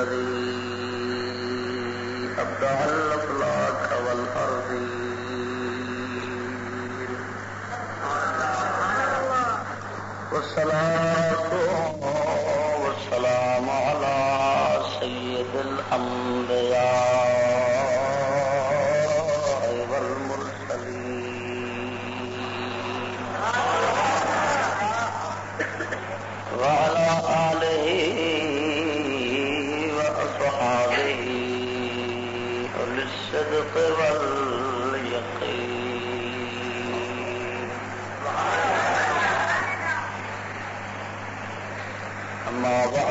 الذي أبدع الأفلاك والأرضين والصلاة والسلام على سيد الأنبياء.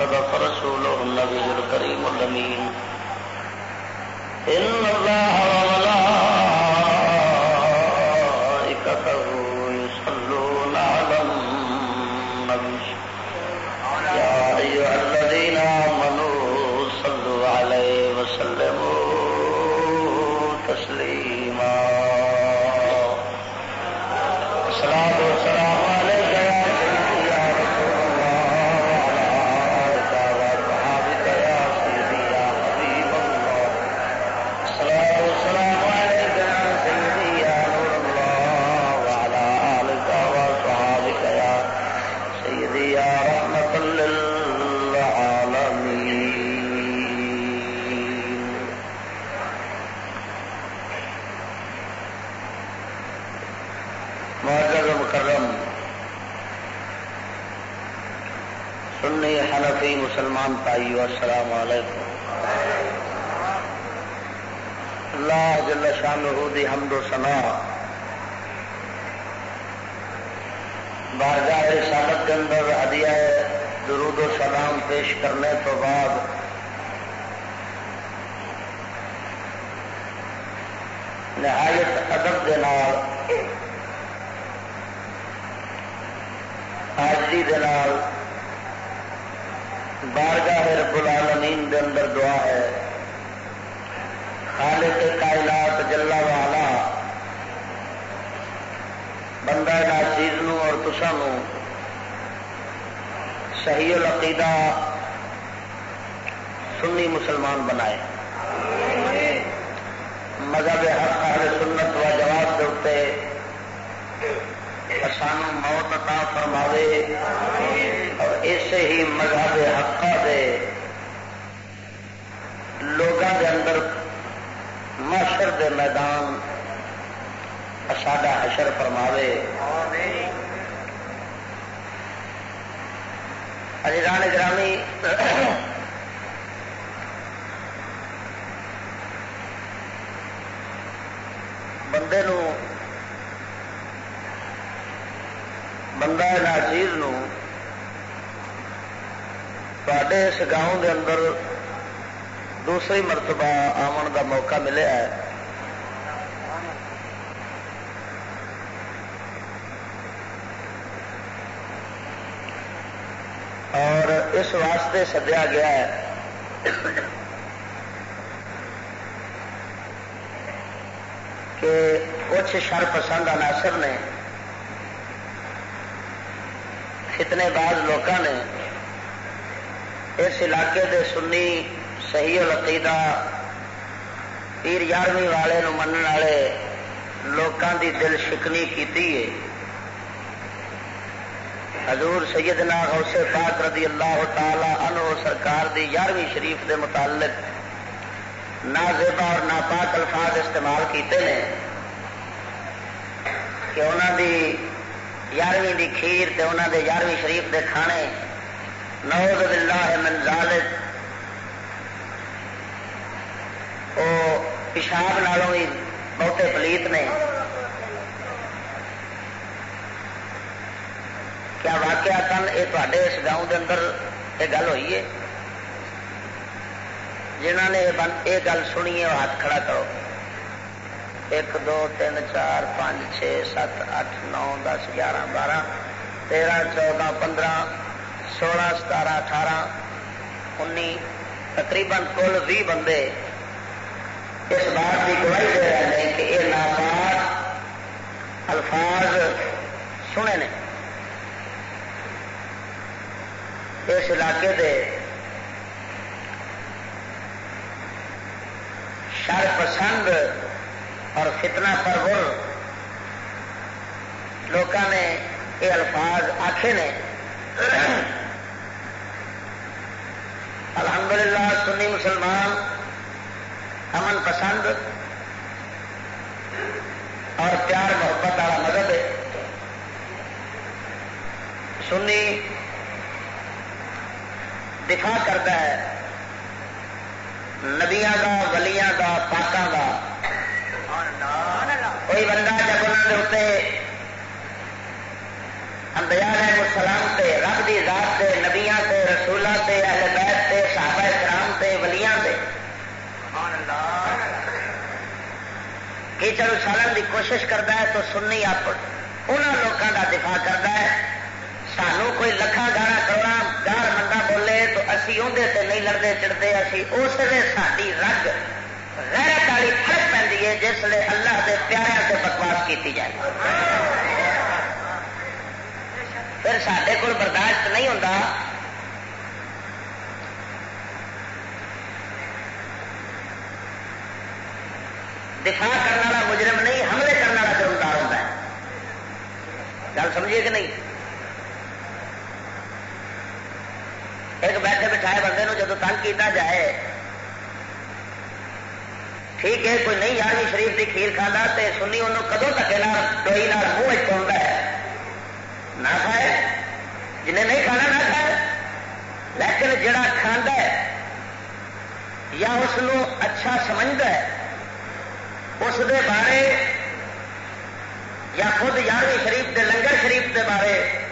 صدق رسوله النبي الكريم الأمين. إن مسلمان بھائیو السلام علیکم. اللہ جل شانہ دی حمد و ثنا. بارگاہ رسالت کے اندر ہدیہ درود و سلام پیش کرنے تو بعد نہایت ادب دے نال، حاضری دے نال بارگاہ رب العالمین دے اندر دعا ہے۔ خالق کائنات جلا والا بندہ ناچیز نو اور تسا نو۔ صحیح العقیدہ سنی مسلمان بنائے۔ مذہب حق اہل سنت و جواب کے اتنے سانو موت عطا فرماوے اور اسے ہی مذہب حقا دے۔ کے اندر معاشر دے میدان ساڈا حشر فرماوے۔ عزیزان گرامی بندے نو، بندہ ناچیز نو تے اس گاؤں دے اندر دوسری مرتبہ آمن دا موقع ملیا ہے۔ اور اس واسطے سدیا گیا ہے۔ کہ کچھ شر پسند عناصر نے، فتنے باز لوگوں نے اس علاقے دے سنی صحیح العقیدہ پیر یارویں والے نو منن والے لوگوں دی دل شکنی کیتی ہے حضور سیدنا غوث پاک رضی اللہ تعالی عنہ سرکار دی یارویں شریف دے متعلق نازیبا اور ناپاک الفاظ استعمال کیتے ہیں کہ انہوں دی یارویں دی کھیر تے انہوں دے یارویں شریف دے کھانے نوز باللہ من ذالک پیشاب نالوں بھی بہتے پلیت نے۔ کیا واقعہ کن یہ تے اس گاؤں کے اندر یہ گل ہوئی ہے؟ جنہ نے یہ گل سنی ہے، وہ ہاتھ کھڑا کرو۔ ایک، دو، تین، چار، پانچ، چھ، سات، اٹھ، نو، دس، گیارہ، بارہ، تیرہ، چودہ، پندرہ، سولہ، ستارہ، اٹھارہ انی تقریباً کل بھی بندے اس بات کی گواہی دے رہے ہیں کہ یہ ناپاک الفاظ سنے نے۔ اس علاقے دے شر پسند اور فتنہ پرور لوگوں نے یہ الفاظ آخے نے۔ الحمدللہ سنی مسلمان امن پسند اور پیار محبت والا مذہب ہے۔ سنی دفاع کرتا ہے۔ نبیا کا ولیاں کا پاکوں کا کوئی بندہ جب انہوں کے اتنے امبیا سلام سے رب کی ذات سے نبیا سے رسولہ سے اہل بیت سے صحابہ کرام سے ولیاں سے کیچڑ اچھالن کی کوشش کرتا ہے تو سننی آپ انہوں لوگوں کا دفاع کرتا ہے۔ سانو کوئی لکھا گارا کروڑا گار منگا بولے تو اسی اندر نہیں لڑتے چڑھتے اسی اس لیے ساری رگ غیرت والی فرق پہ جس لیے اللہ کے پیاروں سے بکواس کی جائے۔ پھر سڈے کول برداشت نہیں ہوتا دفاع کرنے والا مجرم نہیں، حملے کرنے والا جرمدار ہوتا ہے۔ گل سمجھیے کہ نہیں؟ ایک بیٹھے بٹھائے بندے جب تنگ کیتا جائے، ٹھیک ہے، کوئی نہیں یارویں جی شریف کی کھیر کھانا تو سنی انہوں کدو تک ڈوئی منہ پاؤں ہے؟ نہ کھائے، جنہیں نہیں کھانا نہ کھائے۔ لیکن جڑا کھانا ہے یا اس اچھا سمجھتا ہے اس دے بارے یا خود یارویں شریف کے لنگر شریف کے بارے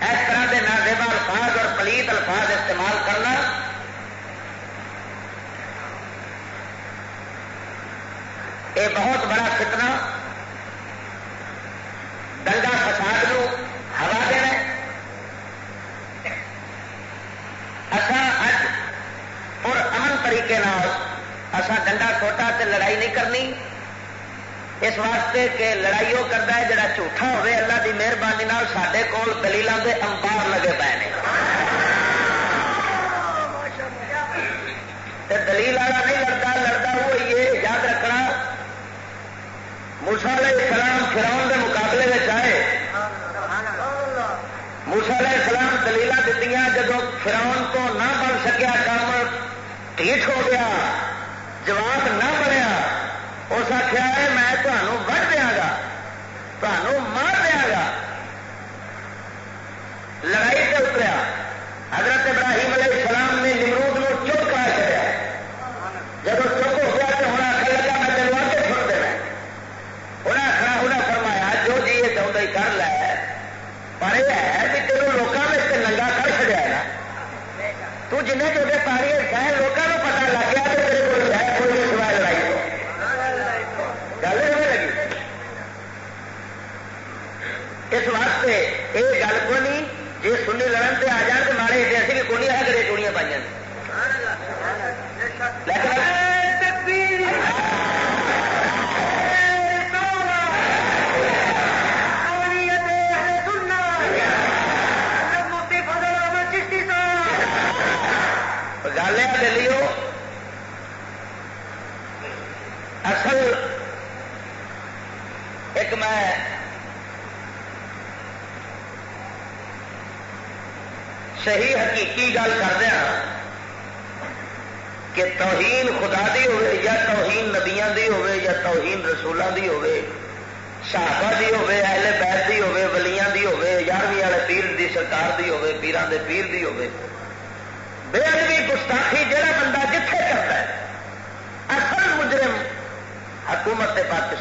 اس طرح کے نازیبا الفاظ اور پلیت الفاظ استعمال کرنا۔ یہ بہت بڑا فتنہ۔ دنگا فساد نو ہوا دینا۔ اصا اج اور امن طریقے اصا ڈنڈا چھوٹا تے لڑائی نہیں کرنی۔ اس واسطے کہ لڑائی وہ کرتا ہے جڑا جھوٹا ہوے اللہ کی مہربانی سڈے کول دلیلوں کے امپار لگے پے نے۔ دلیل والا نہیں لڑتا لڑتا وہ یہ یاد رکھنا۔ مسالے سلام فراؤن کے مقابلے میں آئے۔ مسالے سلام دلیل دیتی جب فراؤن تو نہ بن سکیا کام، ٹھیک ہو گیا۔ جواب نہ بنیا اس آخیا ہے میں تمہوں وڈ دیا گا تمہوں مار دیا گا لڑائی سے اتریا حضرت ابراہیم علیہ السلام نے نمرود نو چپ کرا چڑیا جب چپ ہو گیا تو ہونا آخر لگا میں تین آ کے چھوڑ دینا انہیں آخر انہیں فرمایا جو جی یہ چاہتا ہی کر لے پر یہ ہے کہ تینوں لوگوں میں ننگا کر چڑیا ہے تو جن چوٹے پاری ہے لوگوں کو پتا لگ گیا تو تیرے کو اس واسطے یہ گل کو نہیں جی آ لڑن سے آ جان تو مارے ایسے بھی کونی ہے گڑے چوڑیاں پائی گل ہے دلیو اصل ایک میں صحیح حقیقی گل کردیا کہ توہین خدا دی ہوئے یا توہین نبیاں دی ہوئے یا توہین رسولوں دی ہوئے، صحابہ دی ہوئے، اہل بیت دی ہوئے، ولیاں دی ہوئے، یارویں والے پیر دی، سرکار دی ہوئے، پیران دے پیر دی ہوئے، بے ادبی گستاخی جہاں بندہ جتھے کرتا ہے، اصل مجرم حکومت پاکستان بلکہ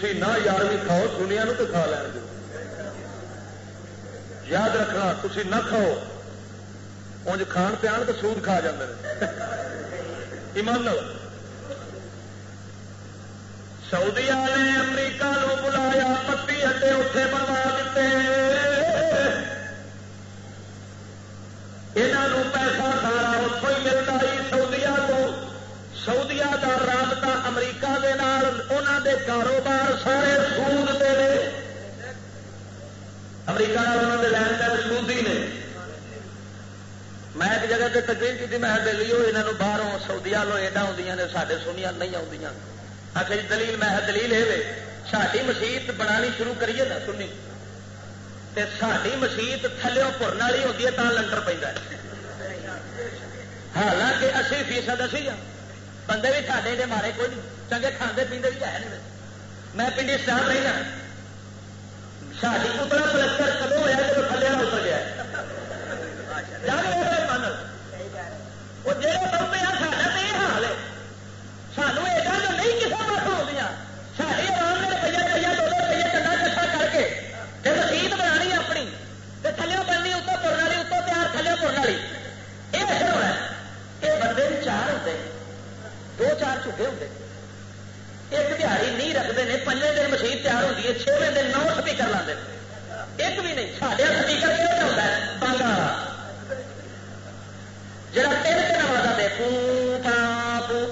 تھی نہ یارویں کھاؤ سنیا تو کھا لین دو۔ یاد رکھنا تھی نہ کھاؤ۔ انج کھان پہ آن تو سود کھا جاتے ایمان سعودی والے امریکہ نو بلایا، پتی ہٹے اتے بنوا دیتے یہاں پیسہ سارا اتوں ہی ملتا ہی سعودیا کو سعودیا کا رابطہ امریکہ دے نال۔ انہوں دے کاروبار سارے سود دے نے۔ امریکہ انہوں نے لین دین سودی نے۔ میں ایک جگہ سے تقریر کی میں دلی ہو یہاں باہروں سعودیا لو ایڈا آدی نے سارے سونیا نہیں آدی آخر جی دلیل، میں دلیل یہ ساری مسیت بنا شروع کریے نا، سنی۔ ساری مسیت تھلو پورن والی ہوتی ہے تو لنڈر پہ حالانکہ اسی فیصد اسی ہاں۔ بندے بھی ساڈے دے مارے کوئی چنگے کھانے پیندے بھی ہے نہیں میں پنڈی اسٹار نہیں ہاں شادی پتلا پلستر کدو ہوا جب تھلے والا اتر گیا من وہ جہاں بمبے آ سا تو یہ حال ہے سانو ایڈا جو نہیں کسی پاس آدی ساری آرام نے روپیہ روپیہ دو دو روپیے چنگا کٹھا کر کے جب رسید بنانی اپنی تو تھلے بننی اتوں پورن والی اتوں تیار تھلے پورن والی یہ اثر ہونا یہ بندے بھی چار ہوتے دو چار چوکے ہوتے ایک دہڑی ہیں پنجے دن مشین تیار ہوتی ہے چھویں دن نو سپیکر لاتے ایک بھی نہیں سارے سپیکر کیوں ہوتا ہے بانگا جا تین دن آواز دے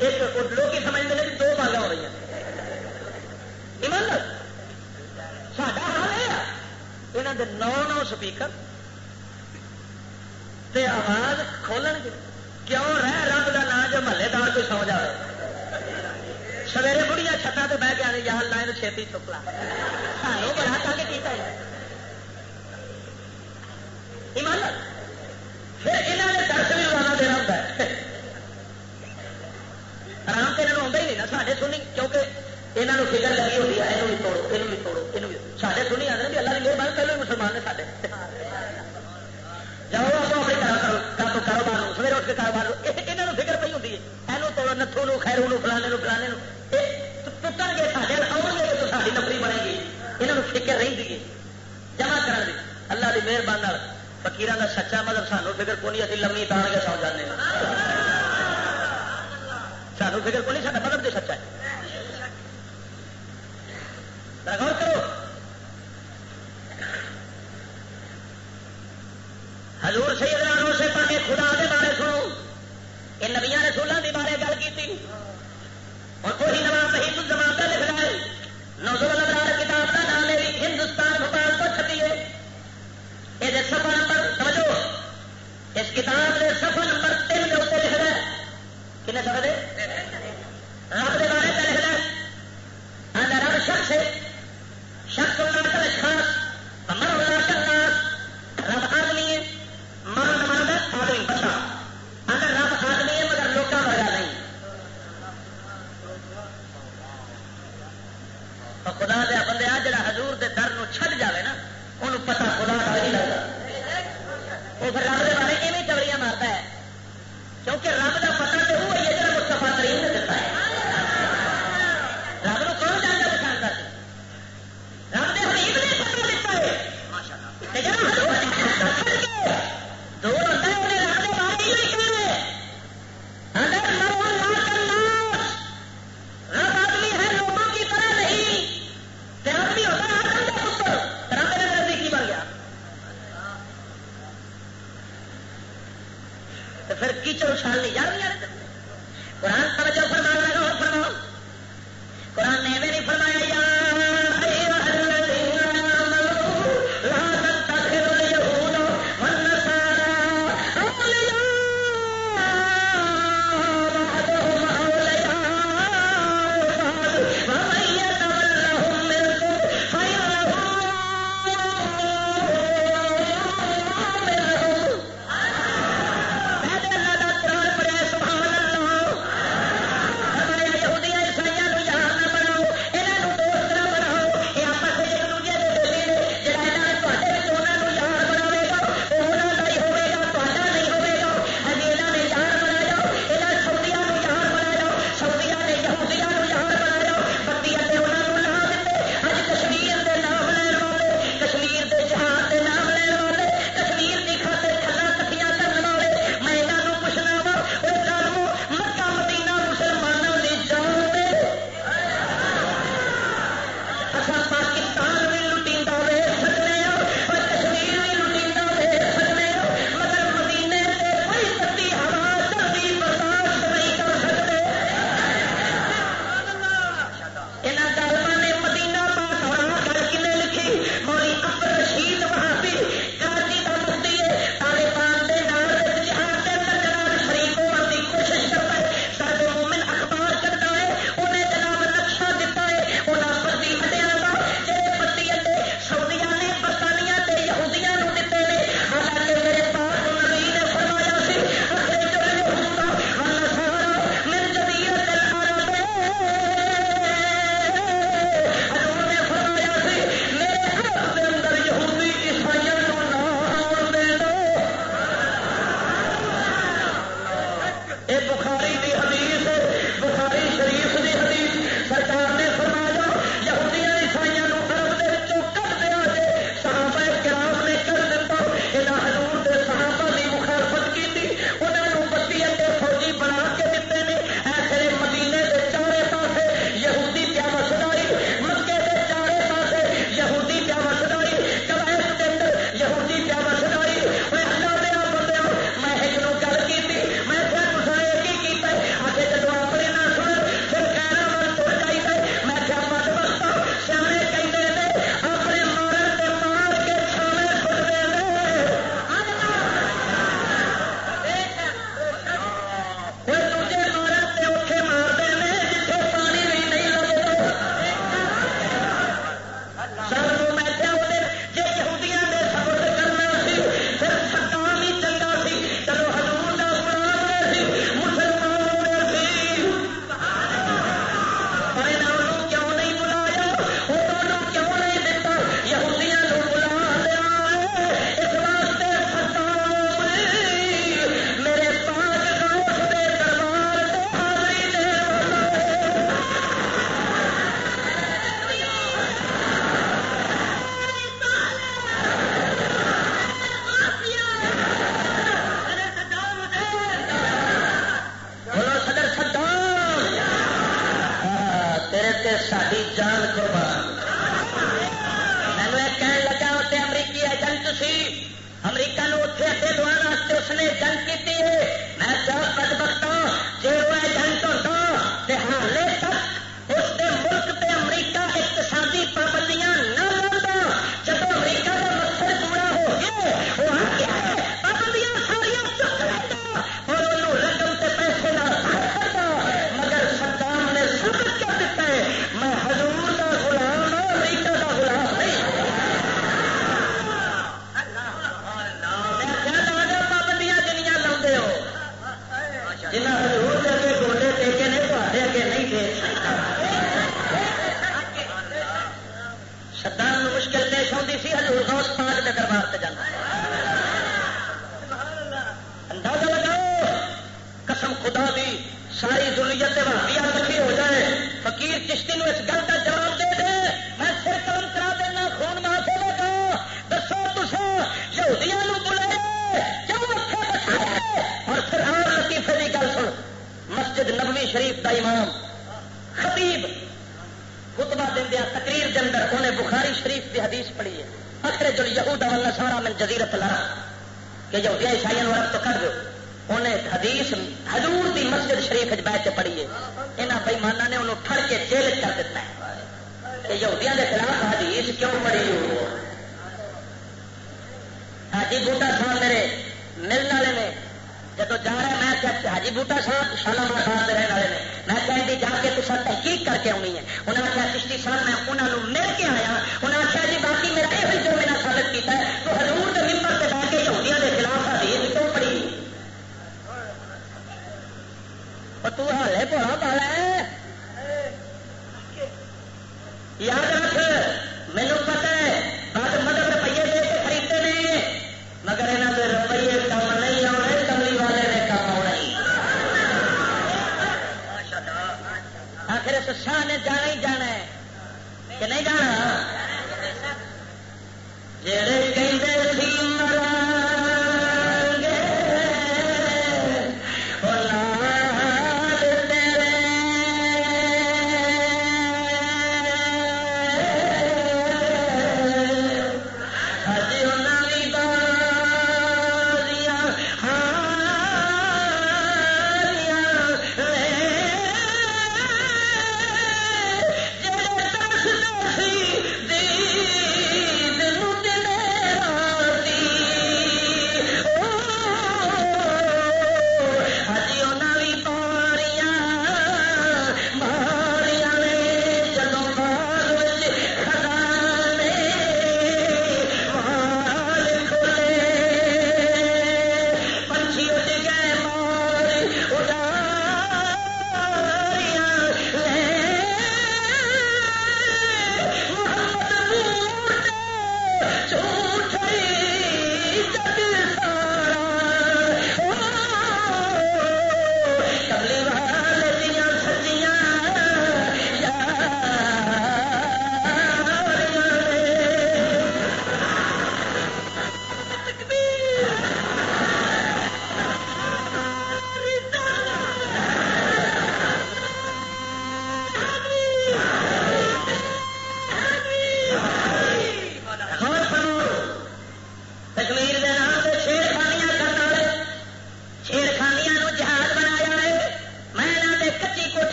ایک لوگ سمجھتے ہیں دو بانگا ہو رہی ہیں ایمان ساڈا حال یہ یہاں کے نو نو سپیکر آواز کھولن گے کیوں رہ رب کا نام جو محلے دار کوئی سمجھ آئے سویرے بڑھیا چھتا تو بہ گیا یار لائن چھتی چکلا سانو بڑا تنگ کیا ایمان پھر یہاں نے درس بھی روزانہ دینا ہوتا ہے آرام تو یہاں آتا ہی نہیں نا سارے سنی کیونکہ یہاں فکر لگی ہوتی ہے یہ بھی توڑو یہ بھی توڑو یہ بھی سارے سنی آتے ہیں اللہ کی مہربانی پہلے مسلمان نے سارے جاؤ آپ اپنے گھر کاروبار سویرے اٹھ کے کاروبار یہاں فکر پی ہوتی ہے یہ توڑو نتھو نو خیرو فلانے فلانے ٹوٹن گے سارے آؤ گے تو ساری نفری بنے گی۔ یہاں فکر رہی تھی جمع کرنے کی اللہ کی مہربانی فکیر کا سچا مطلب سانو فکر کو نہیں ابھی لمبی تان کے سو جانے ہاں۔ سانو فکر کو نہیں سا مطلب جو سچا ہے۔ غور کرو۔ حضور سیدنا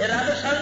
رب سن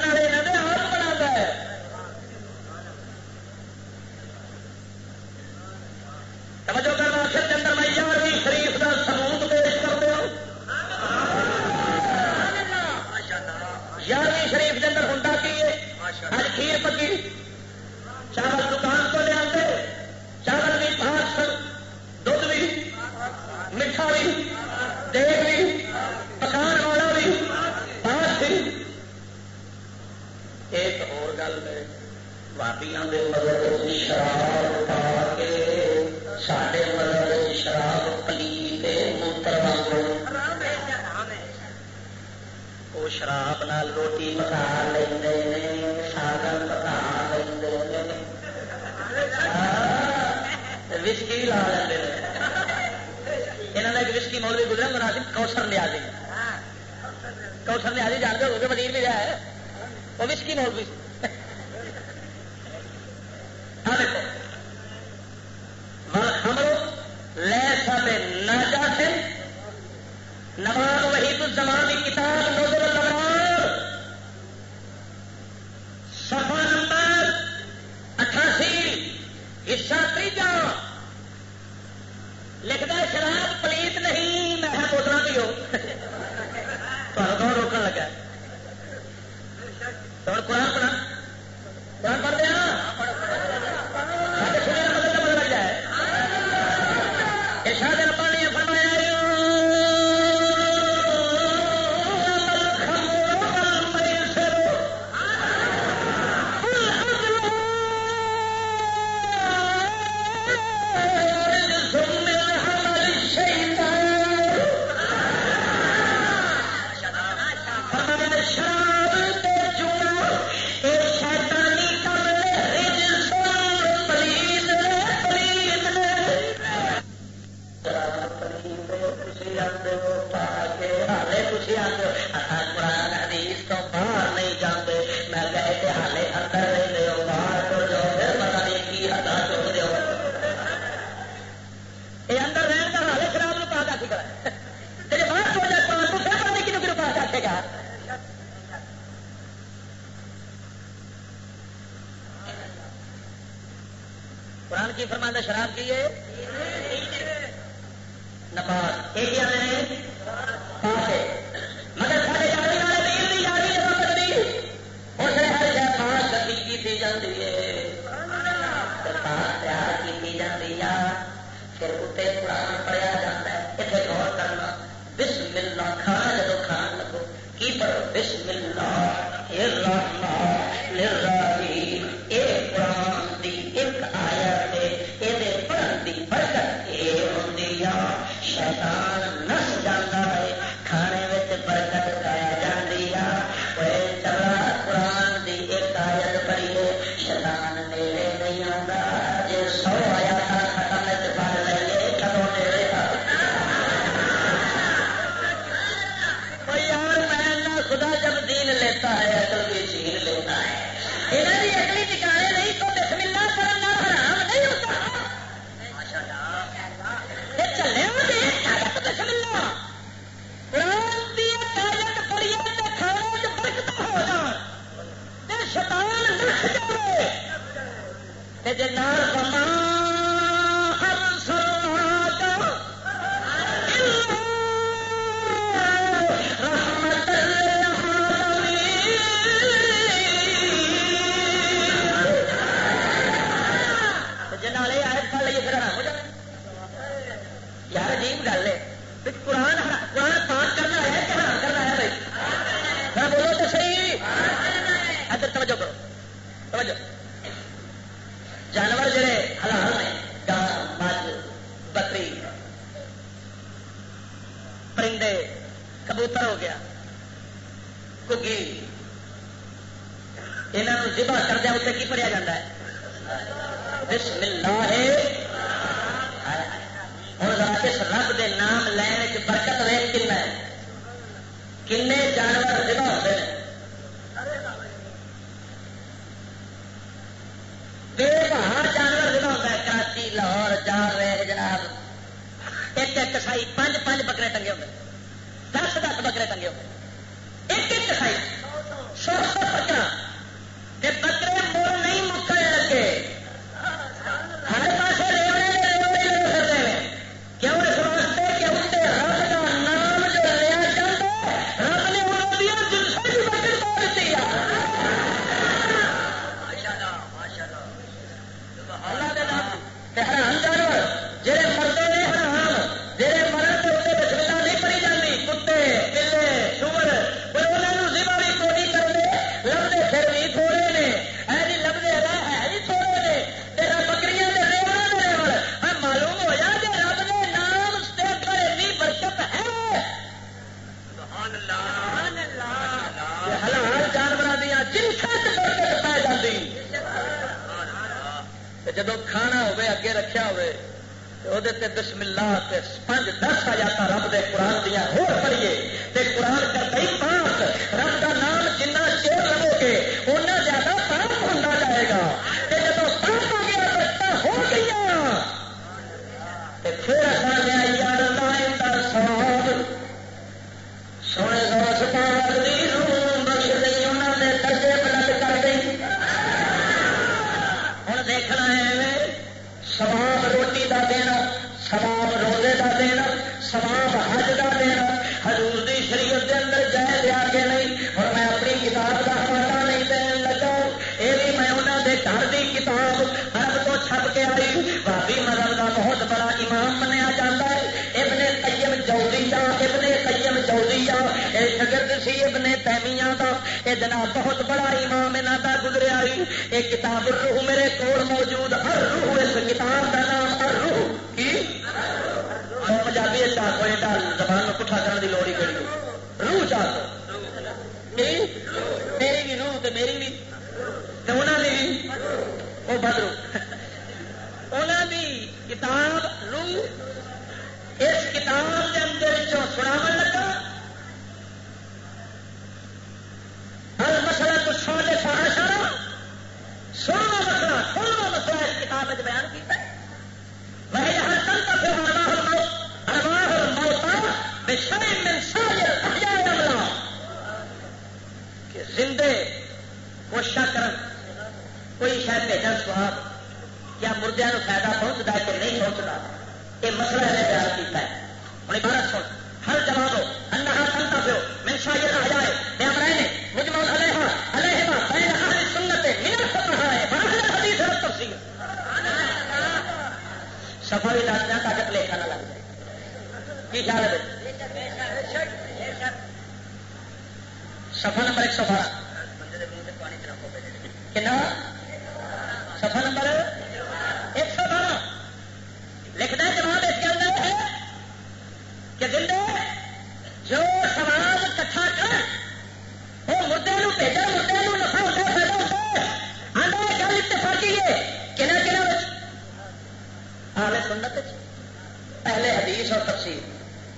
سو تفصیل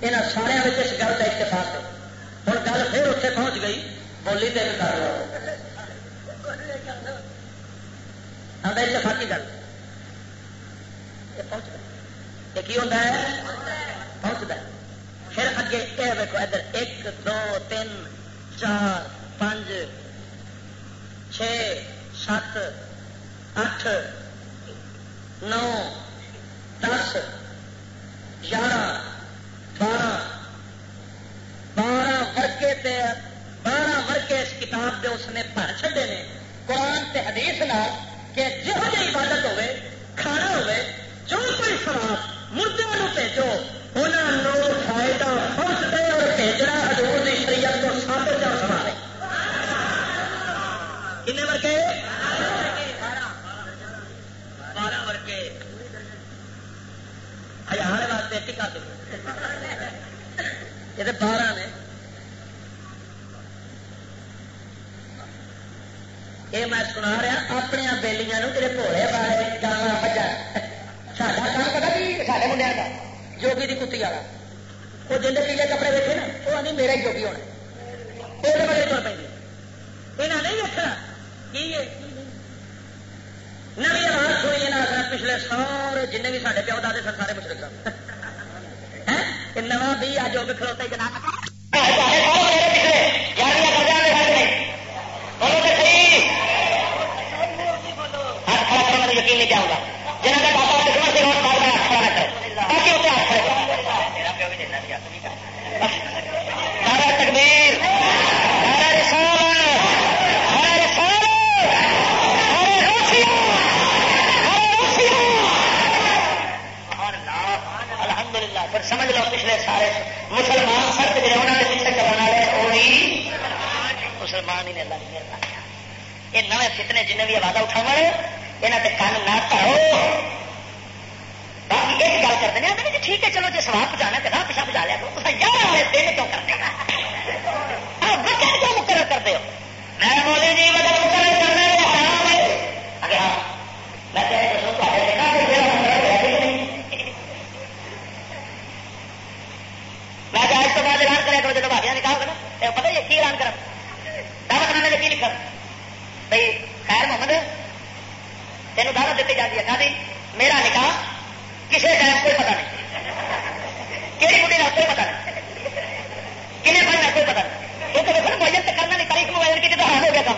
یہاں سارے اس گل کا اتفاق ہے۔ ہوں گل پھر اتنے پہنچ گئی، بولی تے کر لو۔ ہاں، اتفاقی گل۔ پہنچ یہ پہنچتا پھر اگے یہ دیکھو ادھر ایک، دو، تین، چار پانچ چھ، سات، اٹھ، نو گیارہ بارہ بارہ ورکے تے، بارہ ورکے اس کتاب دے اس نے پڑھ چڈے نے۔ قرآن تے حدیث نال کہ جہی عبادت ہوئے کھانا ہوئے جو کوئی سوال مردوں بھیجو یہ بارہ نے۔ یہ میں سنا رہا اپنے بےلیاں جی بھولے بارے جانا بجا ساڈا کام پتا بھی سارے منڈیا کا جوگی کی کتی والا وہ جن کے پیلے کپڑے دیکھے نا، وہ آدمی میرا ہی جوگی ہونا۔ وہ بڑے تر پہ یہاں نہیں دیکھنا کی نوی آواز سنی نا پچھلے سارے جن بھی سارے پیو دے سن، سارے مشرق نواں بھی آج وہ کھلوتے جناب یقین نہیں کیا ہوگا جنہوں کا پاپا دشمن سے روز مارنا اچھا نہ کرے باقی ہوتے ہاتھ کھڑے سارا تکبیر سارا رسال سارا رسال سارے روسیا الحمد للہ پھر سمجھ لو پچھلے سارے مسلمان سرد جڑے انہوں نے شکشک کرنے والے وہی مسلمان ہی نے اللہ فتنے جنہیں بھی آواز اٹھاو یہاں سے کن نہ کرو باقی ایک گل کرتے ہیں ٹھیک ہے چلو جی سوال پہنچانا تو نہ پیچھا بجا لیا کرو یار والے دن کیوں کرتے ہیں؟ بچے کیوں مقرر کرتے ہو میں بولی جی مقرر کرنا ہے حرام ہے۔ اگر ہاں میں دسوں تو دیکھا میں آج تو بعد اعلان کرے تو جب بھابیا نکال کر نا پتہ یہ کی اعلان کر دعوت کرنے کی لکھا؟ تینوں دعوت دیتی جاتی ہے۔ شادی میرا نکاح کسی ٹائم کوئی پتا نہیں۔ کہڑی بڑی کا کوئی پتا نہیں۔ کنہیں بننا کوئی پتا نہیں۔ کیونکہ دیکھو موجود تو کرنا نہیں تاریخ موبائل کی تو حال ہو گیا کام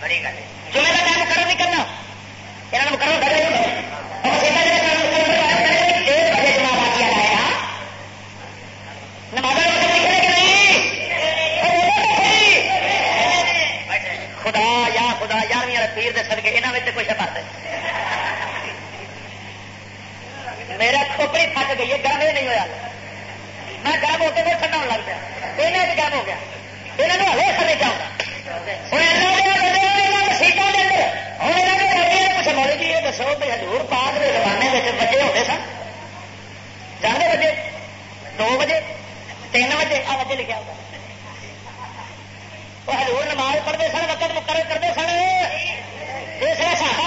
بڑی گل ہے کا ٹائم مقرر نہیں کرنا یہاں مقرر کر بجے جمع کیا جائے گا نماز خدا یا خدا یارویں والے پیر دے کچھ میرا کھوپڑی تھک گئی ہے، گرم نہیں ہوا میں گرم ہو کے وہ ٹھنڈا لگ پیا۔ یہاں سے گرم ہو گیا۔ یہاں نے ہلے سمے چاہتا سیٹوں کے اندر ہوں یہاں کچھ جی یہ دسو بھی ہزور پاک کے زمانے میں بچے ہوتے سن۔ جانے بجے دو بجے؟ تین بجے؟ آ بجے لکھا ہوتا۔ وہ ہزور نماز پڑھتے سن، وقت مقرر کرتے سن۔ ایک طرح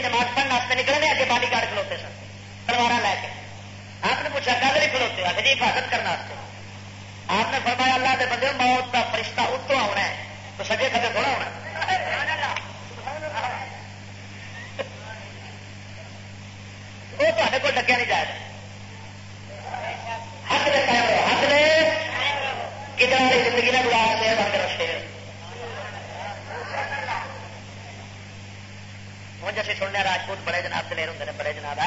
کی نماز پڑھنے واسطے نکلے اگے بالی گارڈ کھلوتے سن تلوار لے کے۔ آپ نے پوچھا کل نہیں کھلوتے؟ آخر جی حفاظت کرنے واسطے۔ آپ نے فرمایا، اللہ کے بندے، موت کا فرشتہ اتو آنا ہے، تو سجے کدے تھوڑا ہونا وہ تے کو ڈکیا نہیں جائے۔ سننے راجپوت بڑے جناب دلیر ہوں نے بڑے جناب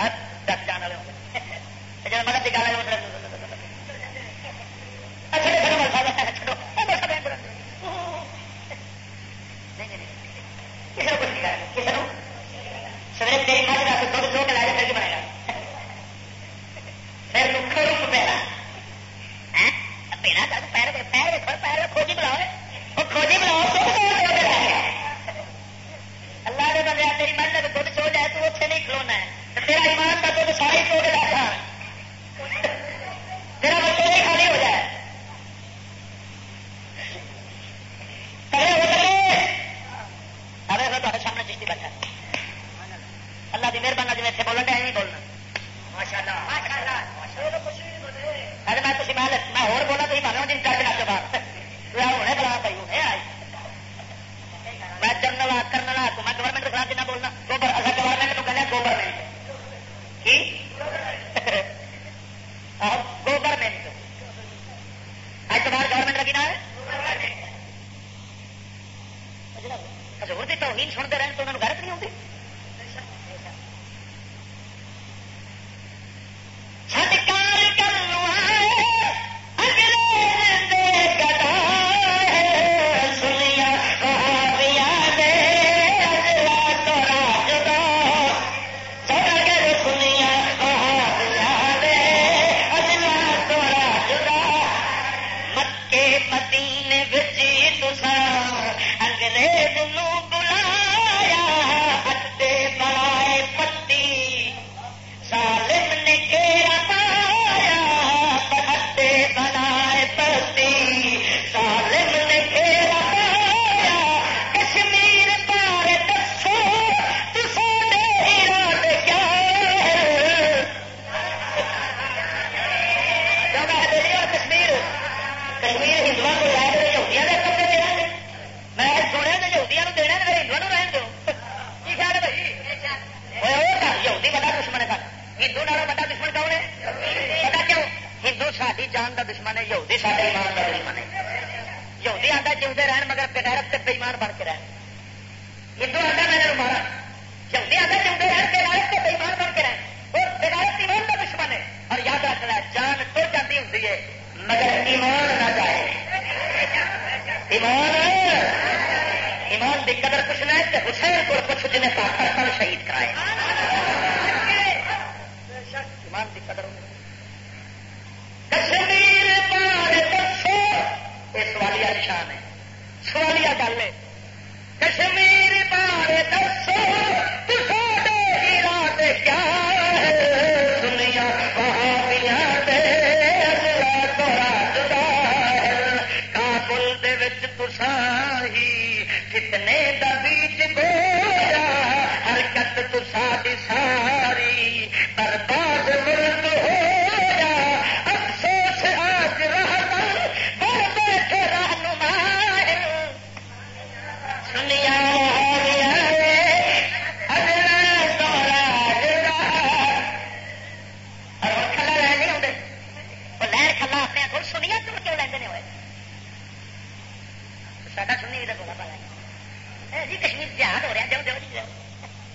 سنی بھی تو پتا جی کشمیر جہاد ہو رہا جہاد ہو رہا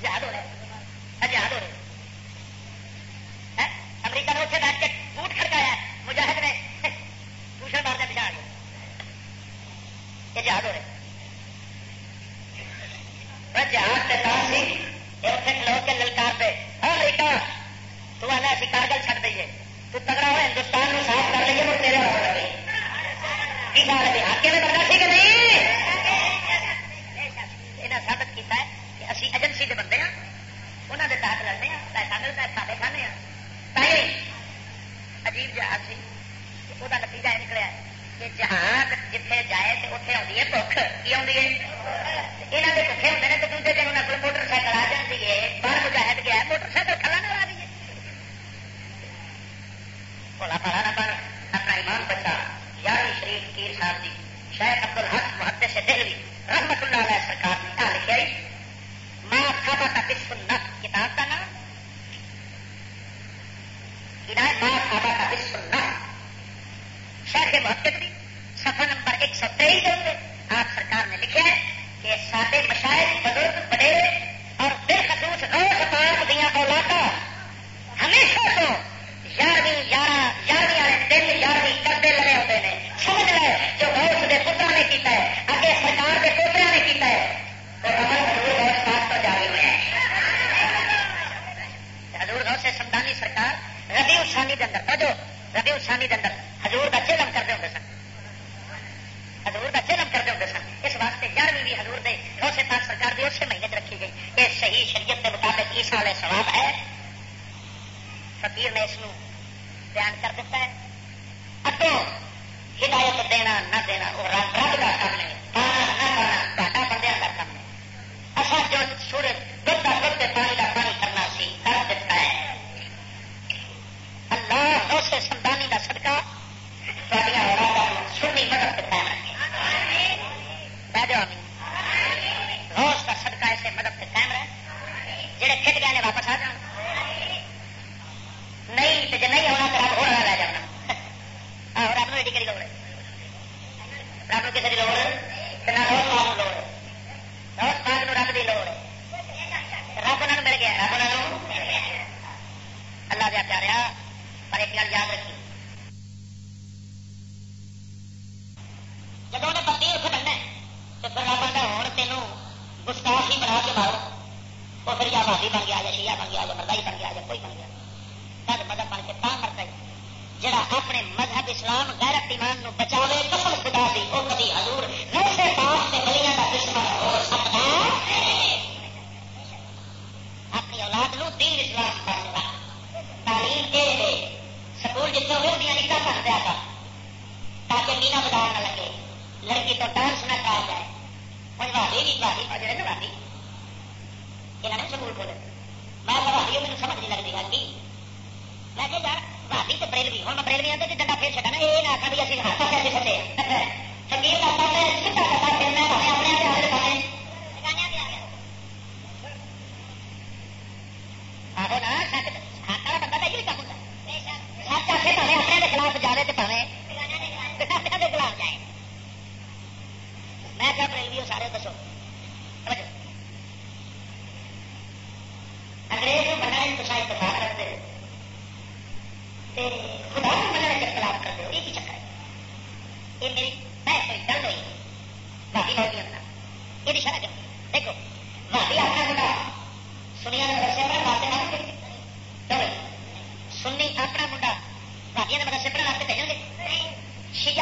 جہاد ہو رہا ہے جہاد ہو رہا ہے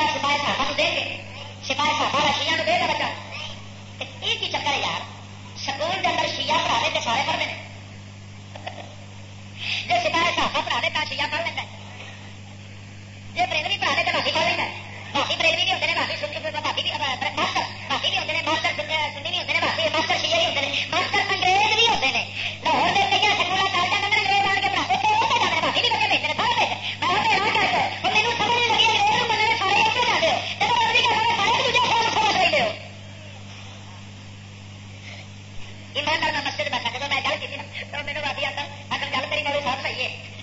بچہ شکار صاحبہ دے کے شکار صاحبہ شیا دے گا بچہ۔ یہ چکر ہے یار؟ سکول کے اندر شیا پڑھا دے سارے پڑھتے ہیں۔ جی شکار صاحبہ پڑھا دے تو شیا پڑھ لینا جی بریلوی پڑھا دے تو باقی پڑھ لینا باقی بریلوی بھی ہوتے ہیں باقی سنی باقی بھی ماسٹر باقی بھی ہوتے ہیں ماسٹر سنی بھی ہوتے ہیں باقی ماسٹر شیا بھی ہوتے ہیں ماسٹر انگریز تو میرے واپی آتا اگر گل تیری میرے ساتھ صحیح ہے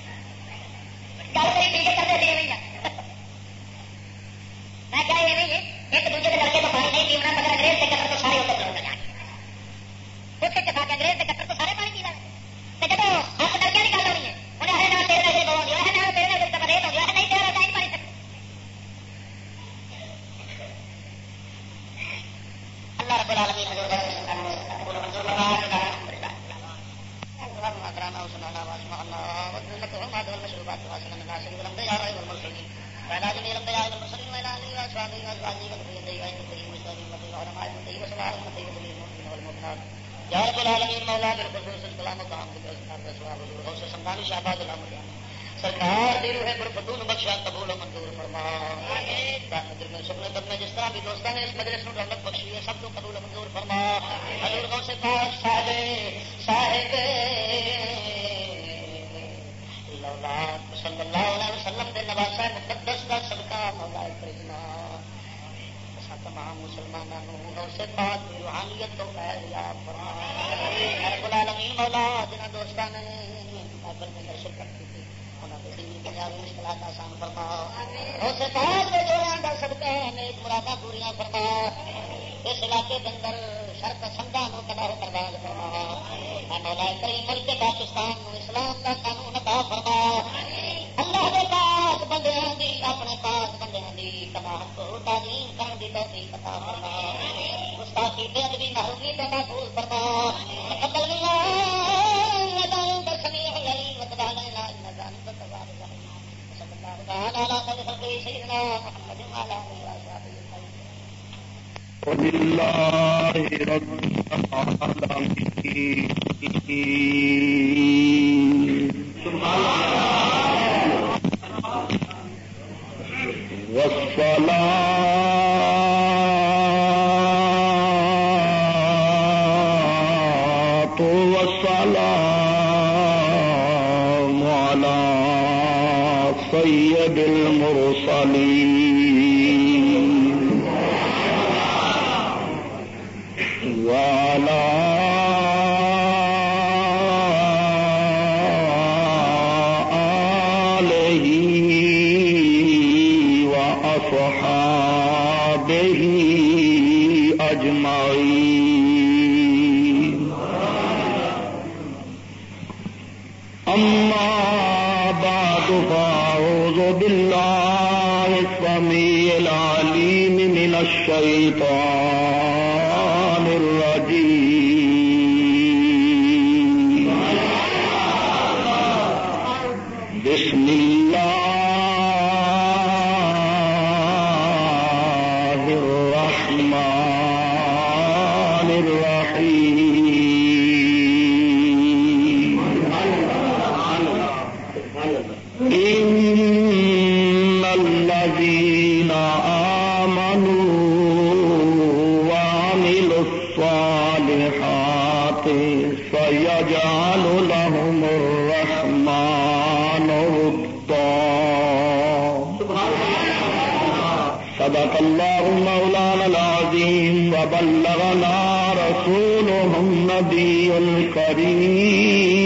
صدق الله مولانا العظيم وبلغنا رسوله النبي الكريم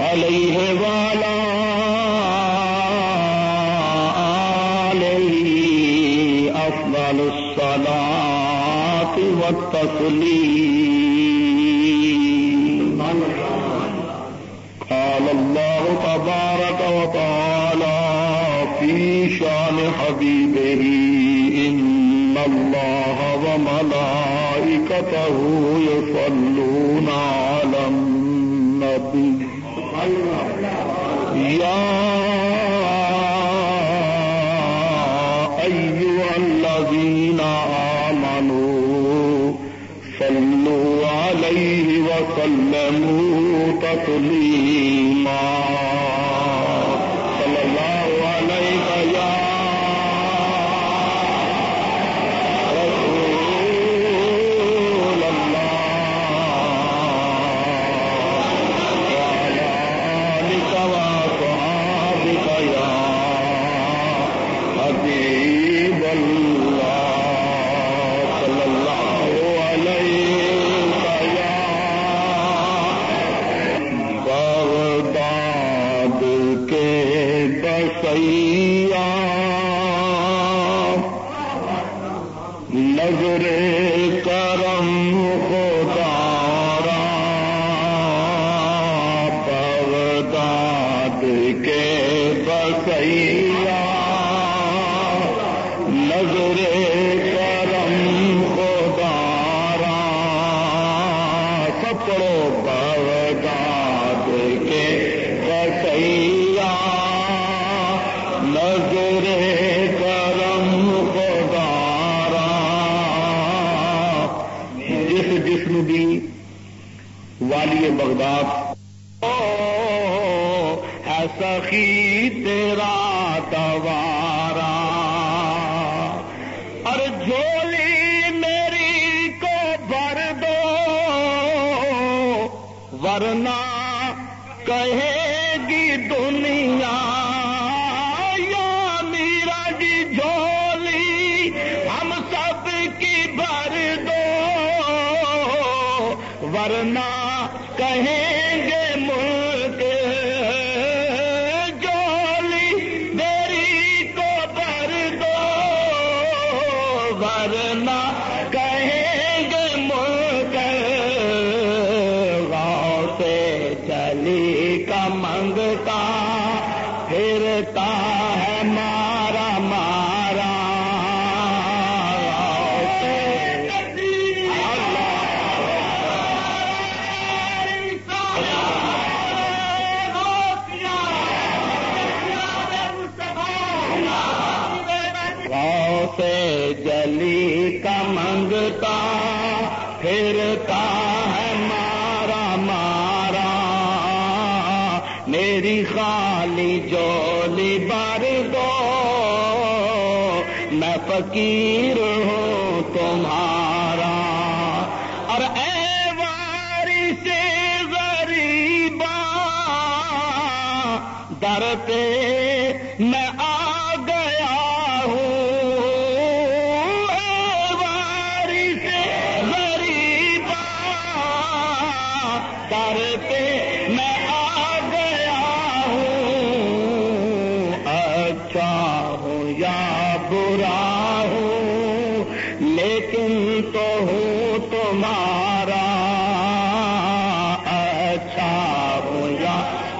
عليه وعلى آله أفضل الصلاة والتسليم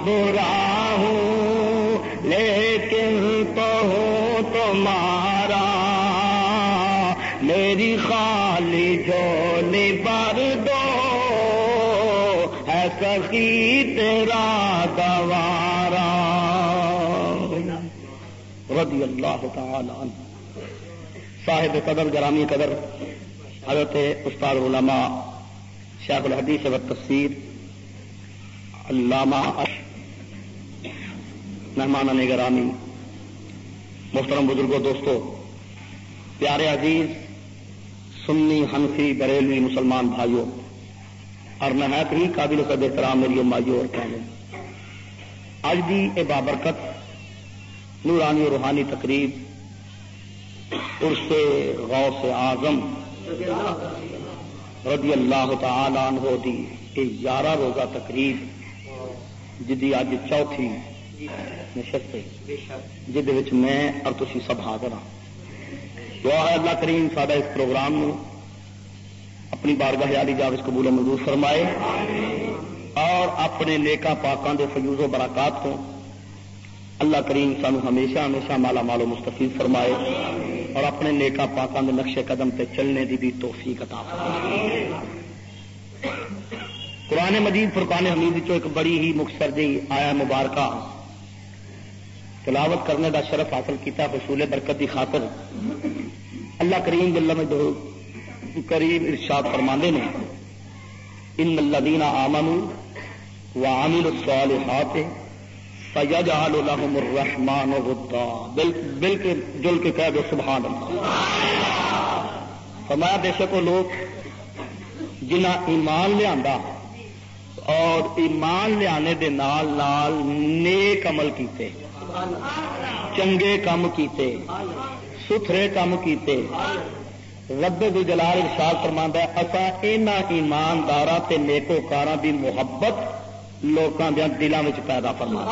برا ہوں، لیکن تو ہوں تمہارا، میری خالی جھولی بر دو، ہے سخی تیرا دوارا۔ رضی اللہ تعالی عنہ۔ صاحب قدر، گرامی قدر، حضرت استاد علماء شیخ الحدیث و تفسیر علامہ مہمان گرامی، محترم بزرگوں دوستو پیارے عزیز، سنی حنفی بریلوی مسلمان بھائیوں اور نہایت ہی قابل قد احترام میری مائیوں اور کہنے آج بھی اے بابرکت، نورانی و روحانی تقریب، عرص غوث اعظم رضی اللہ تعالی عنہ دی یہ یارہ روزہ تقریب، جدی اج چوتھی جہد میں اور تھی سب حاضر ہاں۔ دعا ہے اللہ کریم سارا اس پروگرام نو اپنی بارگاہ عالی جاوز قبول منظور فرمائے۔ اور اپنے نیکا پاکان دے فیوز و برکات کو اللہ کریم سانو ہمیشہ ہمیشہ مالا مالو مستفید فرمائے۔ اور اپنے نیکا پاکان دے نقش قدم تے چلنے دی بھی توفیق عطا فرمائے۔ قرآن مجید فرقان حمید چو ایک بڑی ہی مختصر جی آیا مبارکہ تلاوت کرنے کا شرف حاصل کیا حصول برکت کی خاطر اللہ کریم بل میں کریم ارشاد فرماندے نے، ان الذين امنوا وعملوا الصالحات فيجعل لهم الرحمن ودا بل کے جل کے کہہ دو، سبحان اللہ۔ فرمایا، بے شک وہ لوگ جنہ ایمان لیا اور ایمان لیا نال نال نیک عمل کیتے۔ چنگے کام کیتے ستھرے کام کیتے رب دو جلال ارشاد فرماندا ہے اسا اینا ایماندار تے نیکوکاراں دی محبت لوکاں دے دلاں وچ پیدا فرما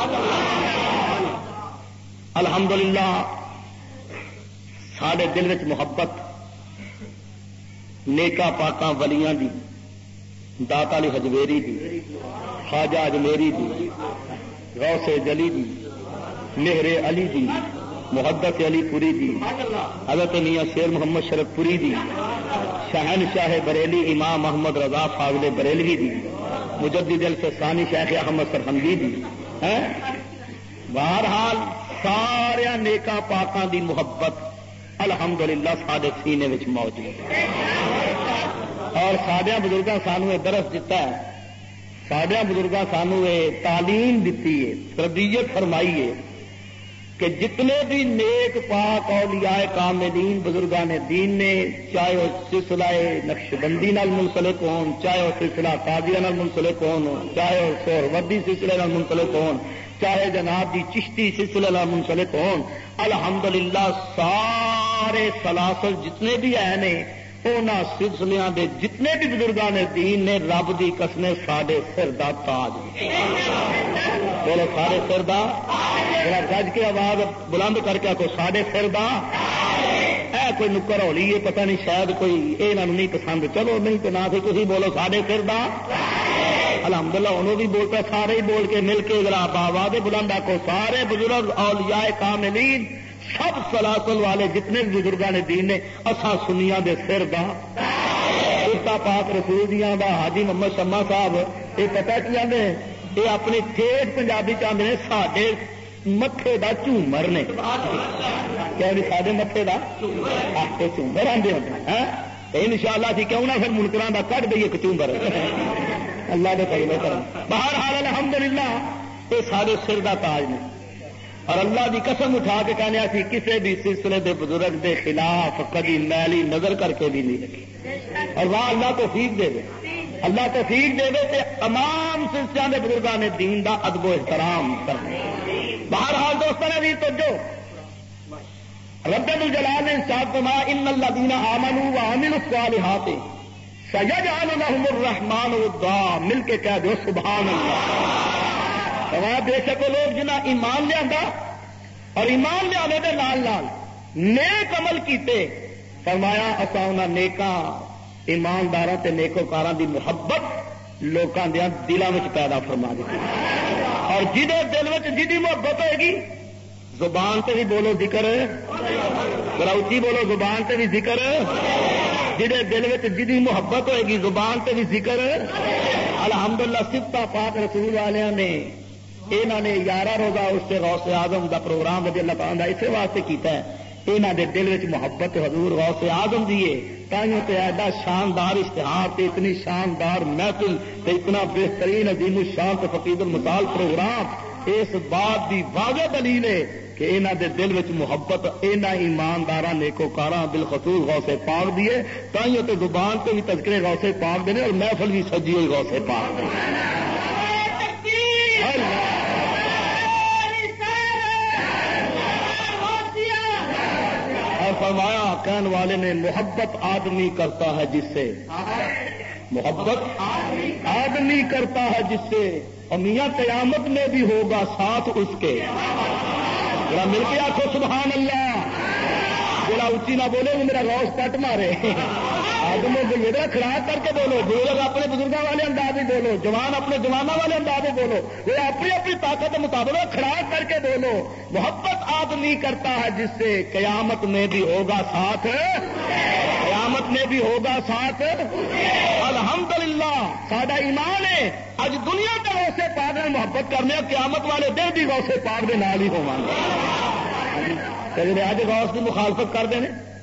الحمدللہ ساڈے دل وچ محبت نیکا پاکاں ولیاں دی داتا علی حجویری دی خواجہ اجمیری دی غوث جلی دی مہر علی جی، دی محبت علی پوری دی حضرت میاں شیر محمد شرف پوری جی، دی شہن شاہ بریلی امام محمد رضا فاضل بریلوی دی مجدد دل سے ثانی شیخ احمد سرحمدی دی بہرحال سارا نیکا پاکاں دی محبت الحمدللہ سارے سینے وچ موجود اور سڈیا بزرگاں سانو یہ درس دیتا ہے سڈیا بزرگاں سانو یہ تعلیم دیتی ہے، تربیت فرمائی ہے کہ جتنے بھی نیک پاک اولیاء کاملین بزرگان دین نے، چاہے وہ سلسلہ نقش بندی منسلک ہون، چاہے وہ سلسلہ قادیہ نال منسلک ہون، چاہے وہ سوروردی سلسلے نال منسلک ہون، چاہے جناب دی چشتی سلسلے نال منسلک ہون، الحمدللہ سارے سلاسل جتنے بھی ہیں نے انہوں سلسلوں دے جتنے بھی بزرگان دین نے رب دی قسمیں سارے سر دا تاج بولو سارے سر دا؟ گج کے آواز بلند کر کے آخو ساڈے سر دا؟ اے، کوئی نکر ہولی ہے، پتہ نہیں، شاید کوئی یہ نہیں پسند۔ چلو، نہیں تو نہ تھی بولو، ساڈے سر دا؟ الحمدللہ انہوں بھی بولتا، سارے ہی بول کے مل کے ذرا آواز بلند آخو سارے بزرگ اولیاء کاملین سب سلاسل والے جتنے بھی بزرگوں نے دین نے اصا سنیا دے سر دا۔ کتا پاک رسول دیا دا، حاجی محمد شما صاحب، یہ پتا کی آدھے یہ اپنی ٹھیک پنجابی چاہتے ہیں سڈے متے کا جھومر نے۔ کیا جی سارے متے کا جھومر آتے ہوتے ہیں ان شاء اللہ سی جی کیوں نہ پھر منکران کا کٹ دئیے ایک اللہ کے پہلے کر باہر حال الحمد للہ یہ سارے سر کا تاج نے۔ اور اللہ کی قسم اٹھا کے کہنے سی کسی بھی سلسلے دے بزرگ دے خلاف کدی میلی نظر کر کے بھی نہیں رکھی۔ اور وہاں اللہ تو فیق دے دے۔ اللہ تو فیق دے دے تے تمام سلسلوں کے بزرگوں نے دین دا ادب و احترام کرنا بہرحال دوستوں نے بھی تو جو رب الجلال نے صاحب فرمایا، ان اللہ دینا آمن و عامل الصالحات سید لهم الرحمن الدا مل کے کہہ دو سبحان اللہ۔ فرمایا بے شک وہ لوگ جنہ ایمان لیا اور ایمان لیا دے لال لال نیک عمل کیتے، فرمایا اصا انہاں نیکاں ایماندار تے نیکوکاراں دی محبت لوکاں دیا دلوں میں پیدا فرما دیتی اور جہے دل میں جی محبت ہوئے گی، زبان سے بھی بولو ذکر۔ کراچی بولو، زبان سے بھی ذکر۔ جہے دل میں جی محبت ہوئے گی، زبان سے بھی ذکر۔ الحمدللہ سفتا پاک رسول والوں نے یہاں نے یارہ روزہ اس سے غوث آزم کا پروگرام اللہ تعالیٰ اسی واسطے کیتا ہے۔ یہاں دے دل میں محبت حضور غوث آزم دیے تائیوں تے ایڈا شاندار اشتہار تے اتنی شاندار محفل تے اتنا بہترین عظیم شان فقید المثال پروگرام اس بات دی واضح دلیل ہے کہ انہوں دے دل وچ محبت اینا ایماندار نیکو کارا بالخصوص غوثے پاک دیے تائیوں تے زبان تے بھی تذکرے غوثے پاک دینے اور محفل بھی سجی ہوئی غوثے پاک دے۔ اور فرمایا کہنے والے نے، محبت آدمی کرتا ہے جس سے؟ محبت آدمی کرتا ہے جس سے؟ اور میاں قیامت میں بھی ہوگا ساتھ اس کے۔ ذرا مل کے آخو سبحان اللہ۔ جڑا اچھی نہ بولے، وہ میرا روس پٹ مارے۔ آدمی بلڈا کھڑا کر کے بولو بزرگ اپنے بزرگوں والے انداز ہی بولو، جوان اپنے جوانوں والے انداز ہی بولو وہ اپنی اپنی طاقت کے مطابق کھڑا کر کے بولو۔ محبت آدمی کرتا ہے جس سے قیامت میں بھی ہوگا ساتھ۔ قیامت میں بھی ہوگا ساتھ۔ الحمدللہ سڈا ایمان ہے۔ اج دنیا کے ویسے پاک میں محبت کرنے قیامت والے دن بھی ویسے پاک کے نال ہی ہو اج غوث کی مخالفت کرتے ہیں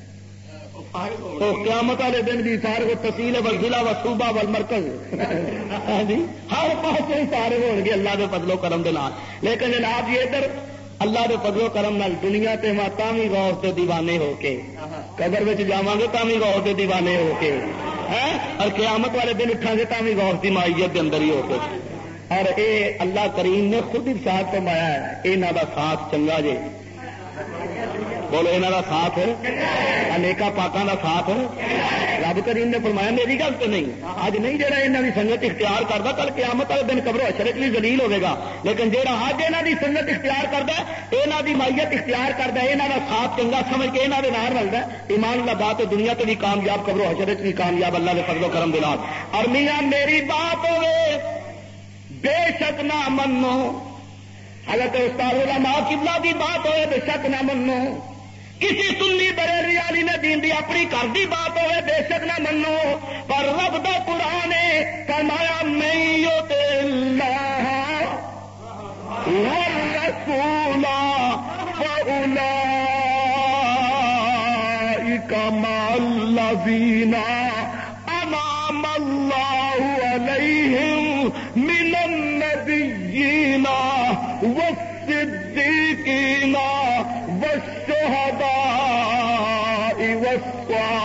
تو قیامت والے دن بھی سارے کو تحصیل و ضلع و صوبہ و مرکز۔ ہاں جی ہر پاس ہی سارے ہو گے اللہ کے فضل و کرم دے نال۔ لیکن جناب جی ادھر اللہ کے فضل و کرم نال دنیا تے ماں تا بھی غوث کے دیوانے ہو کے۔ قبر میں جا گے تا بھی غوث کے دیوانے ہو کے۔ ہاں، اور قیامت والے دن اٹھا گے تا بھی غوث کی مائیت کے اندر ہی ہو کے۔ اور اے اللہ کریم نے خود ہی ساتھ فرمایا ہے یہاں کا ساتھ چنگا جے۔ بولو یہاں کا ساتھ انیکا پاکوں کا ساتھ رب کریم نے فرمایا میری گل تو نہیں اج نہیں جہاں یہاں کی سنگت اختیار کرتا کل قیامت والے دن قبرو اشرت بھی زلیل ہوگا لیکن جہاں اج یہاں کی سنگت اختیار کرتا ہے یہاں کی مائیت اختیار کرتا ہے یہاں کا ساتھ چنگا سمجھ کے یہاں کے نام ملتا ہے ایمان اللہ بات دنیا تو بھی کامیاب قبرو اشرت بھی کامیاب اللہ کے فضل و کرم دلال اور میاں میری بات ہوے بے شک نہ منو حضرت استاد ماں کبلا کی بات ہوئے بے شک نہ منو کسی سنی بریلی والی نے دین دی اپنی گھر کی بات ہوئے، بے شک نہ منو۔ پر رب دا قرآن فرمایا، میں رسولا کمال لذینا انام اللہ علیہم من النبیین والصدیقین والشهداء والصالحين.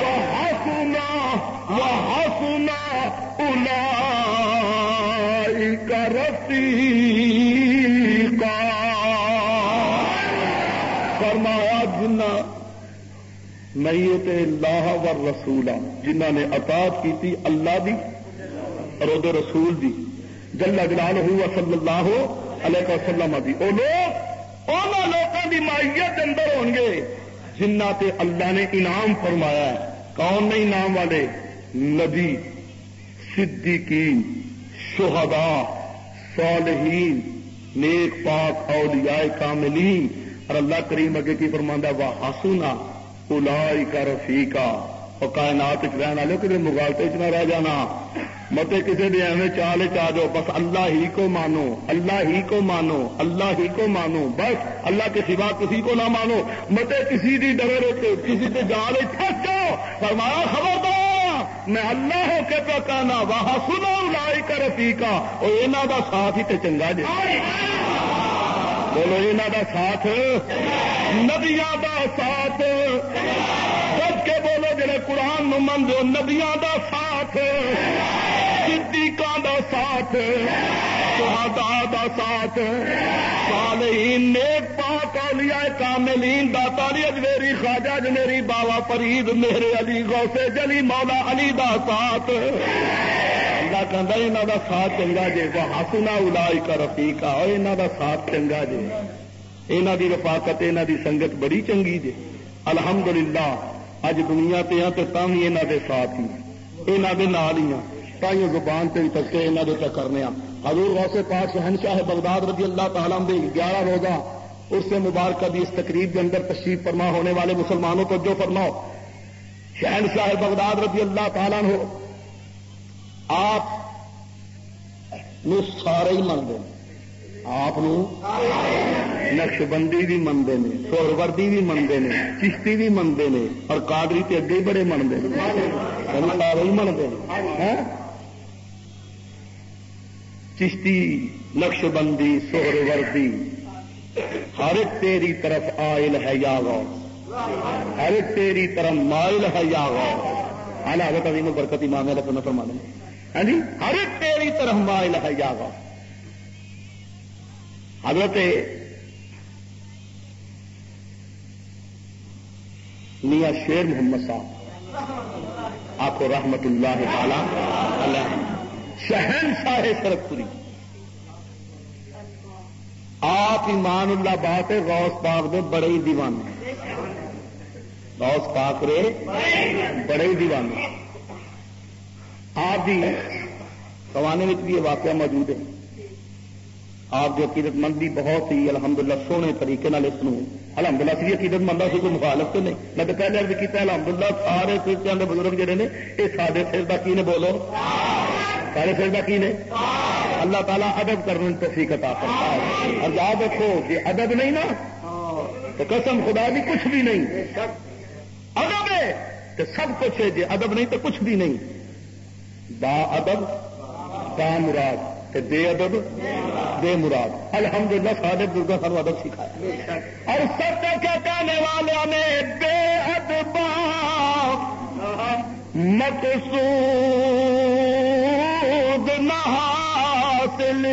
وحسن وحسن أولئك رفيقا. فرمایا جنا میت اللہ و رسولا جنہ نے اطاعت کی تھی اللہ دی، اور رسول دی۔ جلا جلال ہوا صلی اللہ علیہ وسلم دی. وہ لوگ ان لوگوں کی مائیت اندر ہو گے۔ جنہ تے اللہ نے انعام فرمایا ہے۔ کون نے انعام والے؟ نبی، صدیقین، شہداء، صالحین، نیک پاک اولیاء کاملین۔ اور اللہ کریم اگے کی فرماندہ وا ہاسونا الائی کا رفیقہ اور کائنات رہن والے کسی مغالطے چ نہ رہ جانا۔ متے کسی بھی ایویں چال چاہ جاؤ، بس اللہ ہی کو مانو، اللہ ہی کو مانو، اللہ ہی کو مانو، بس اللہ کے سوا کسی کو نہ مانو۔ متے کسی کی ڈر کسی کے جال پھنس جاؤ۔ فرمایا، خبردار، میں اللہ ہو کے پہ کہنا واہ سنا لائی کر کا اور یہاں کا ساتھ ہی تو چنگا جی بولو یہاں کا ساتھ ندیاں کا ساتھ۔ جڑے قرآن من دو ندیاں کا ساتھ صدیقاں دا ساتھ شہداء دا ساتھ صالحین، نیک پاک اولیاء کاملین، داتا علی اجمیری، خواجہ جمیری بابا فرید میرے علی، غوث جلی، مولا علی دا ساتھ اللہ کہندا انہاں دا ساتھ چنگا جے وہ حسنا اولائک کا رفیقا۔ او انہاں دا ساتھ چنگا جے۔ انہاں دی رفاقت، انہاں دی سنگت بڑی چنگی جے۔ الحمدللہ۔ اج دنیا تے ہاں تے تاں وی انہاں دے ساتھ ہی۔ انہاں دے نال ہی ہاں تائیوں زبان سے بھی تکے یہاں کے کرنے حضور غوث پاک شہنشاہ بغداد رضی اللہ تعالیٰ بھی گیارہ روزہ اس سے مبارکہ بھی اس تقریب کے اندر تشریف فرما ہونے والے مسلمانوں کو جو فرماؤ۔ شہنشاہ بغداد رضی اللہ تعالیٰ ہو آپ سارے ہی منگے آپ نقش بندی بھی منگے نے سور وردی بھی منگے نے، چشتی بھی منگے نے، اور کادری تے اگے بڑے منگے سارے منگے ہیں چشتی نقش بندی سہر وردی ہر تیری طرف آئل ہے یا گو ہر تیری طرف مائل ہے یا گو آنا ہاں حضرت عظیم برکت امام ہے تو مانے ہاں جی؟ ہر تیری طرف مائل ہے یا گو حضرت میاں شیر محمد صاحب آخو رحمت اللہ تعالی علیہ، شہن شاہ سرکپوری۔ آپ ایمان اللہ بات ہے، غوث پاک دے بڑے ہی دیوانے غوث پاک رے بڑے ہی دیوانے آپ کی کوانے میں بھی یہ واقعہ موجود ہے۔ آپ کی عقیدت مندی بہت ہی الحمدللہ سونے طریقے اس الحمد للہ سی عقیدت مندہ سے کوئی مخالف تو نہیں۔ میں تو پہلے بھی کیا الحمد للہ سارے سلسلے کے بزرگ جڑے نے، یہ سارے سر کا کی نے بولو؟ سارے سجدہ کی نے؟ اللہ تعالیٰ ادب کرنے توفیق عطا کرتا ہے اور یاد رکھو کہ ادب نہیں نا، تو قسم خدا بھی کچھ بھی نہیں۔ ادب ہے، تو سب کچھ ہے۔ جی ادب نہیں تو کچھ بھی نہیں۔ با ادب، با مراد۔ بے ادب بے مراد۔ الحمد للہ سارے درگا سانو ادب سکھایا۔ اور سب کے کہنے والوں نے بے ادب، مقصود نہ حاصل۔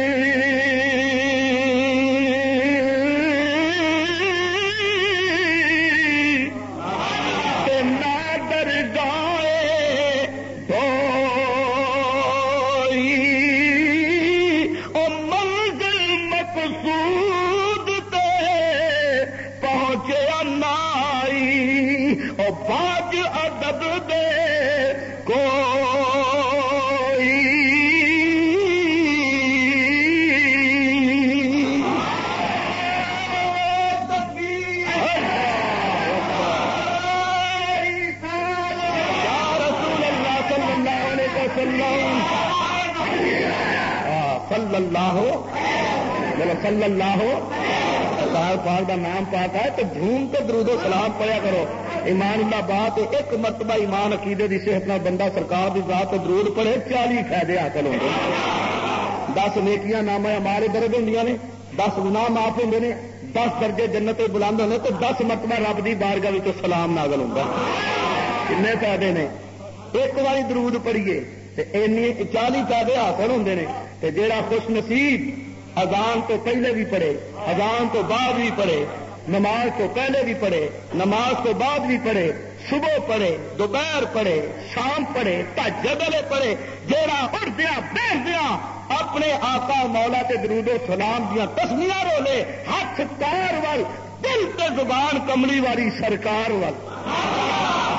صلی اللہ ہو پاک کا نام پاک ہے تو جھوم کے درود و سلام پڑیا کرو۔ ایمان اللہ بات ایک مرتبہ ایمان عقیدے کی صحت نہ بندہ سرکار کی ذات درود پڑے چالی فائدے حاصل ہوں دس نیکیاں نام ہمارے درد ہوں نے، دس گنا معاف ہوں نے، دس درجے جنت بلند ہونے تو دس مرتبہ رب کی بارگاہ سلام ناگل ہوں کن فائدے نے؟ ایک باری درود پڑھیے چالی فائدے حاصل ہوں نے۔ جہاں خوش نصیب اذان تو پہلے بھی پڑھے، اذان تو بعد بھی پڑھے، نماز تو پہلے بھی پڑھے، نماز تو بعد بھی پڑھے، صبح پڑھے، دوپہر پڑھے، شام پڑھے تجدلے پڑھے، جیڑا اٹھ دیا بیٹھ دیا اپنے آقا مولا کے درود و سلام دیا تسمیاں رولے ہاتھ پیر وال، دل کے زبان کملی والی سرکار وال۔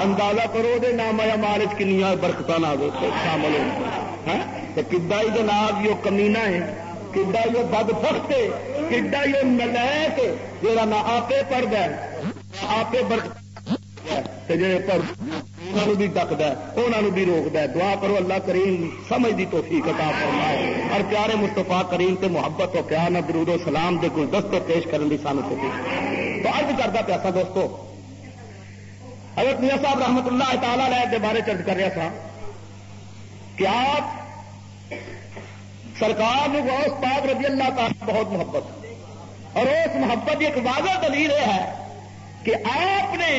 اندازہ کرو دے نام یا کنیا برکت نہ شامل ہو ہاں؟ کدا ہی جناب یہ کمینا ہے کڈا یہ بد پختے کڈا یہ نلائک جا نہ آپ پڑھتا ہے آپ جڑے پڑھ بھی ڈکد انہوں بھی روکد دعا کرو اللہ کریم سمجھ دی توفیق عطا فرمائے اور پیارے مستفا کریم تے محبت و پیار نہ درود و سلام دے گلدست پیش کرنے کی سانو توفیق تو ارد کرتا پیاسا دوستو حضرت میاں صاحب رحمت اللہ تعالی لے کے بارے چرچ کر رہا تھا کہ آپ سرکار غوث پاک رضی اللہ تعالی بہت محبت اور اس محبت کی ایک واضح دلیل یہ ہے کہ آپ نے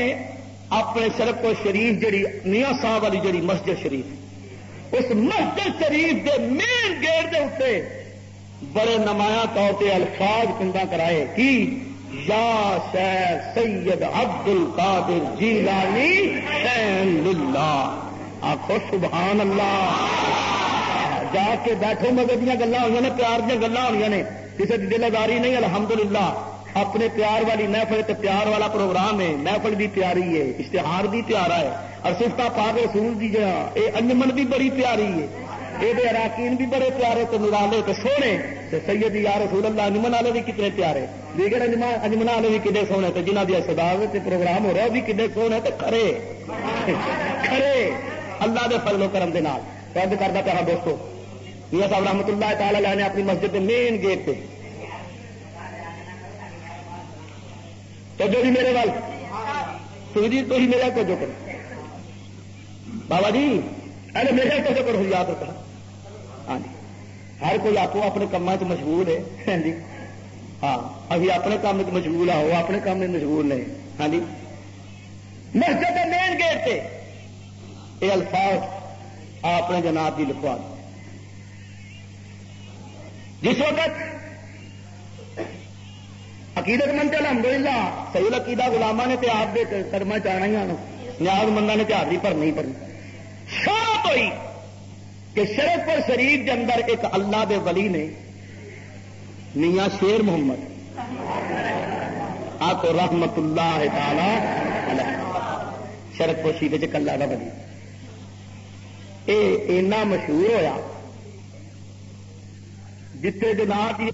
اپنے سڑک کو شریف جڑی میاں صاحب والی جڑی مسجد شریف، اس مسجد شریف کے مین گیٹ کے اتنے بڑے نمایاں طور پہ الفاظ کنڈا کرائے کی، یا شیر سید عبد القادر جیلانی شین اللہ آخو سبحان اللہ۔ جا کے بیٹھو مگر دیا گلا ہوئی نے پیار دیا گلا ہوئی نے، کسی کی دلداری نہیں، الحمدللہ، اپنے پیار والی محفل تے پیار والا پروگرام ہے، محفل بھی پیاری ہے، اشتہار بھی پیارا ہے، اور سفتا پاک رسول دی جہاں یہ انجمن بھی بڑی پیاری ہے یہ اراکین بھی بڑے پیارے تو نرالے تو سونے تو سید یا رسول اللہ، انجمن والے بھی کتنے پیارے، دیگر انجمن والے بھی کتنے سونے تو جنہ دیا سداو پروگرام ہو رہا وہ بھی کتنے سونے تو کھڑے کھڑے، اللہ دے فضل و کرم دے نال۔ کرتا پیا ہاں دوستو میاں صاحب رحمت اللہ تعالی نے اپنی مسجد کے مین گیٹ پہ۔ تو جو بھی میرے وال تو جی تو ہی میرا کو جو کرو۔ بابا جی ارے میرے کو جو کرو یاد رکھنا ہاں جی۔ ہر کوئی آپ اپنے کام چ مشغول ہے۔ ہاں جی۔ ہاں ابھی اپنے کام چ مشغول آ وہ اپنے کام میں مشغول نے ہاں جی۔ مسجد کے مین گیٹ پہ۔ یہ الفاظ اپنے جناب کی لکھوا دو جس وقت عقیدت مند الحمد للہ صحیح عقیدہ گلاما نے آپ کے قدم چاہنا ہی آنا نیاز مندہ نے تہار بھرنی پڑنی شروع ہوئی کہ شرف پر شریف کے اندر ایک اللہ دے ولی نے میاں شیر محمد آپ رحمت اللہ تعالی شرف پوشی کے اللہ کا ولی۔ یہ اینا مشہور ہویا۔ جتنے جناب کی